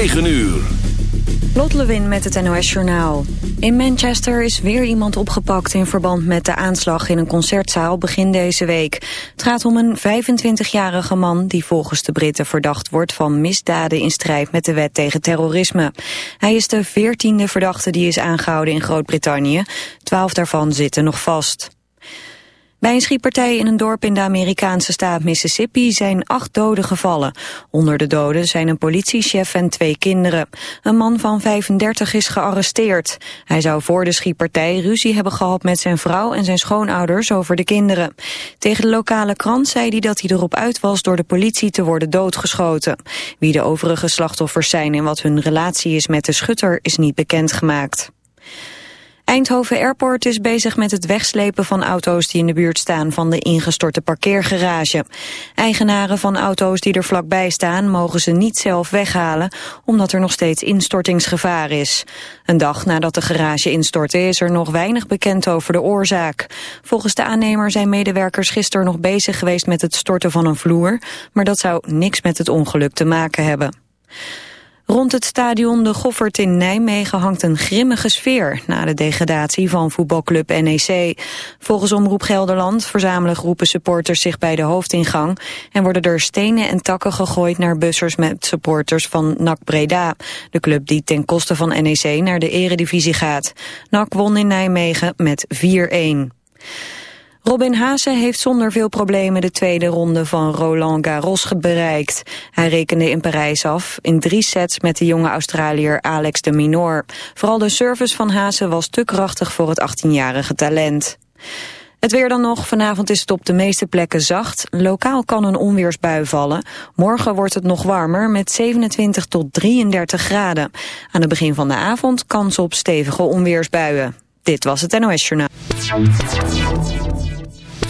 9 uur. Lot Lewin met het NOS Journaal. In Manchester is weer iemand opgepakt in verband met de aanslag in een concertzaal begin deze week. Het gaat om een 25-jarige man die volgens de Britten verdacht wordt van misdaden in strijd met de wet tegen terrorisme. Hij is de veertiende verdachte die is aangehouden in Groot-Brittannië. Twaalf daarvan zitten nog vast. Bij een schietpartij in een dorp in de Amerikaanse staat Mississippi zijn acht doden gevallen. Onder de doden zijn een politiechef en twee kinderen. Een man van 35 is gearresteerd. Hij zou voor de schietpartij ruzie hebben gehad met zijn vrouw en zijn schoonouders over de kinderen. Tegen de lokale krant zei hij dat hij erop uit was door de politie te worden doodgeschoten. Wie de overige slachtoffers zijn en wat hun relatie is met de schutter is niet bekendgemaakt. Eindhoven Airport is bezig met het wegslepen van auto's die in de buurt staan van de ingestorte parkeergarage. Eigenaren van auto's die er vlakbij staan mogen ze niet zelf weghalen, omdat er nog steeds instortingsgevaar is. Een dag nadat de garage instortte is er nog weinig bekend over de oorzaak. Volgens de aannemer zijn medewerkers gisteren nog bezig geweest met het storten van een vloer, maar dat zou niks met het ongeluk te maken hebben. Rond het stadion De Goffert in Nijmegen hangt een grimmige sfeer... na de degradatie van voetbalclub NEC. Volgens Omroep Gelderland verzamelen groepen supporters zich bij de hoofdingang... en worden er stenen en takken gegooid naar bussers met supporters van NAC Breda. De club die ten koste van NEC naar de eredivisie gaat. NAC won in Nijmegen met 4-1. Robin Haase heeft zonder veel problemen de tweede ronde van Roland Garros bereikt. Hij rekende in Parijs af in drie sets met de jonge Australiër Alex de Minor. Vooral de service van Haase was te krachtig voor het 18-jarige talent. Het weer dan nog. Vanavond is het op de meeste plekken zacht. Lokaal kan een onweersbui vallen. Morgen wordt het nog warmer met 27 tot 33 graden. Aan het begin van de avond kans op stevige onweersbuien. Dit was het NOS Journaal.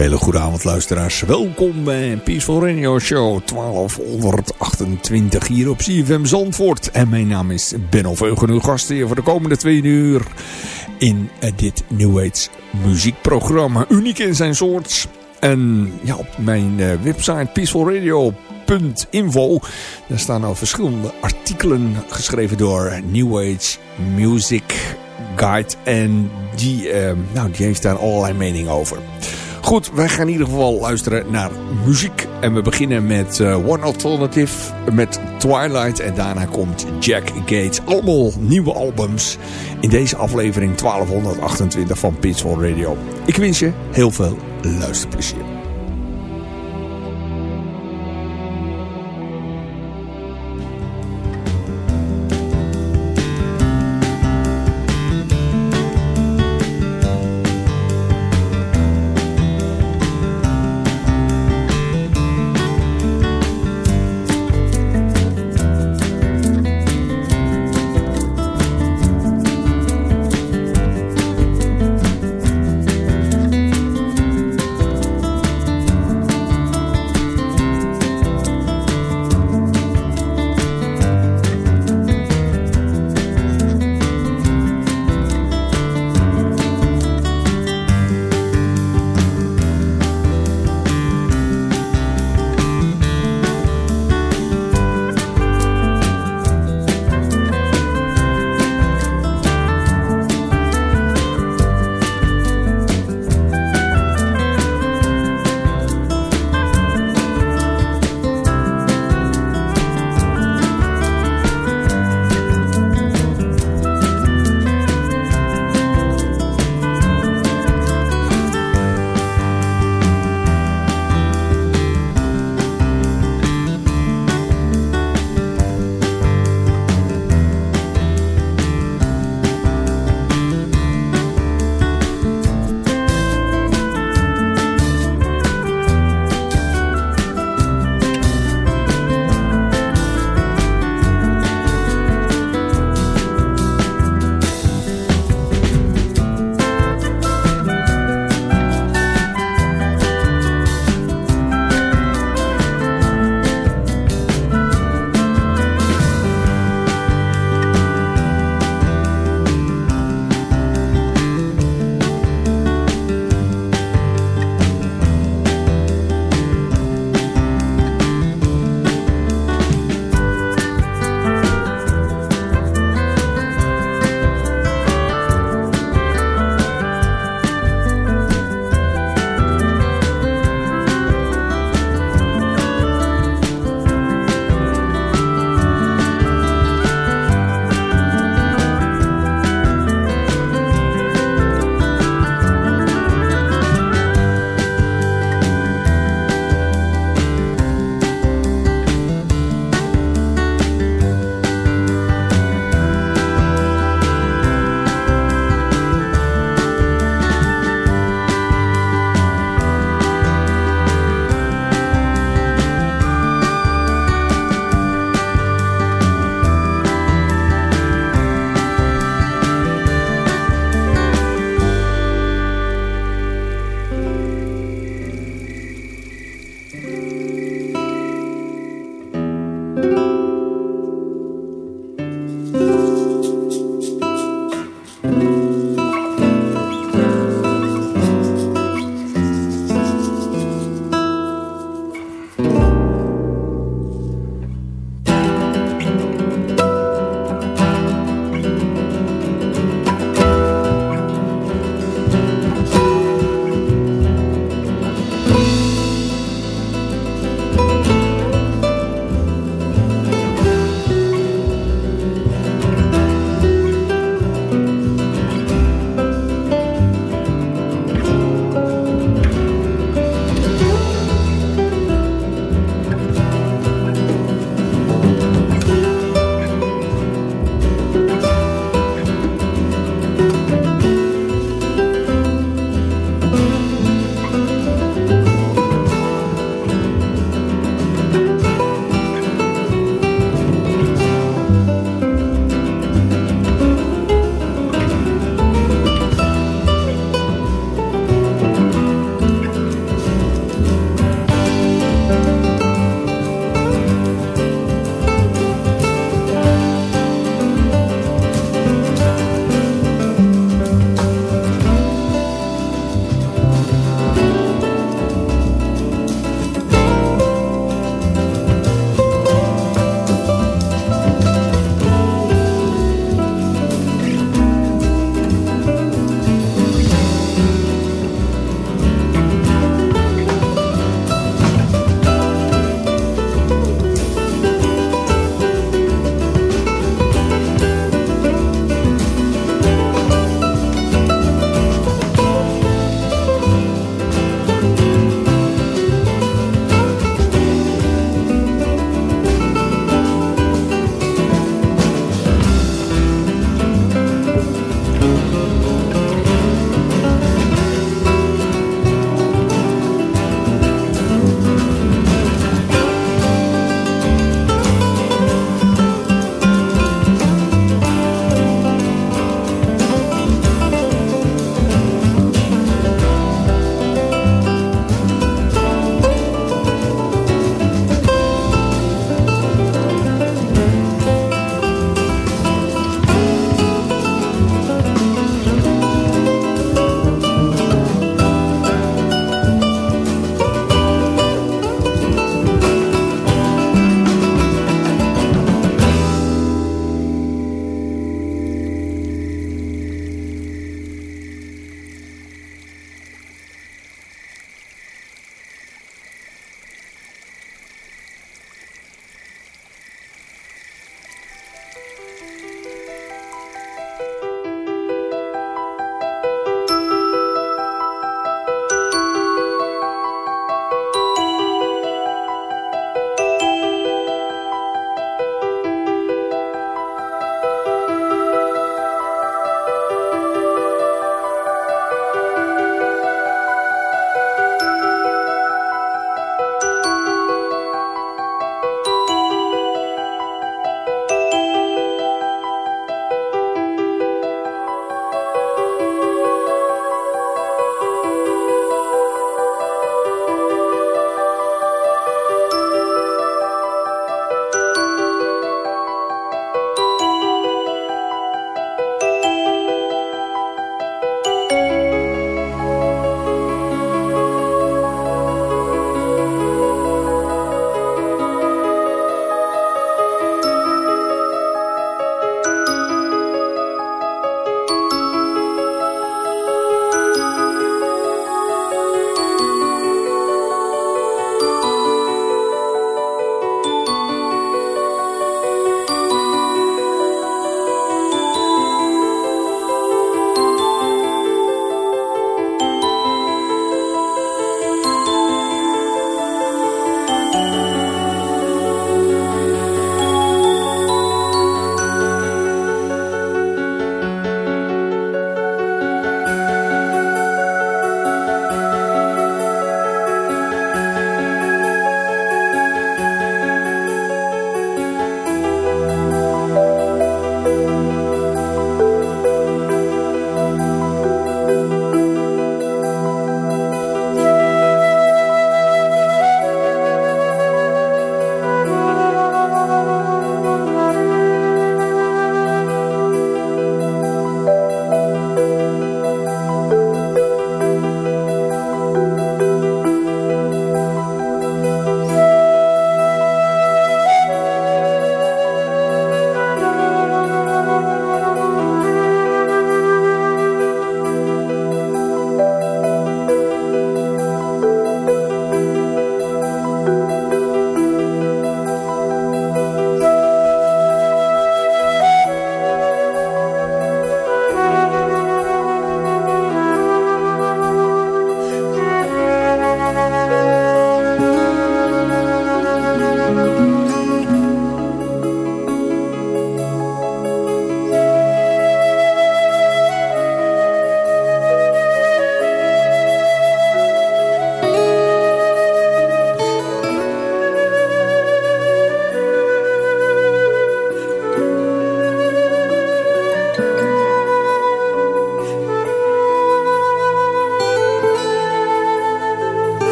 Hele goede avond luisteraars. Welkom bij Peaceful Radio Show 1228 hier op CFM Zandvoort. En mijn naam is Benno Veugen, uw gast hier voor de komende twee uur in eh, dit New Age muziekprogramma. Uniek in zijn soort. En ja, op mijn eh, website peacefulradio.info daar staan al verschillende artikelen geschreven door New Age Music Guide. En die, uh, nou, die heeft daar allerlei meningen over. Goed, wij gaan in ieder geval luisteren naar muziek. En we beginnen met uh, One Alternative, met Twilight. En daarna komt Jack Gates. Allemaal nieuwe albums in deze aflevering 1228 van Pitchfork Radio. Ik wens je heel veel luisterplezier.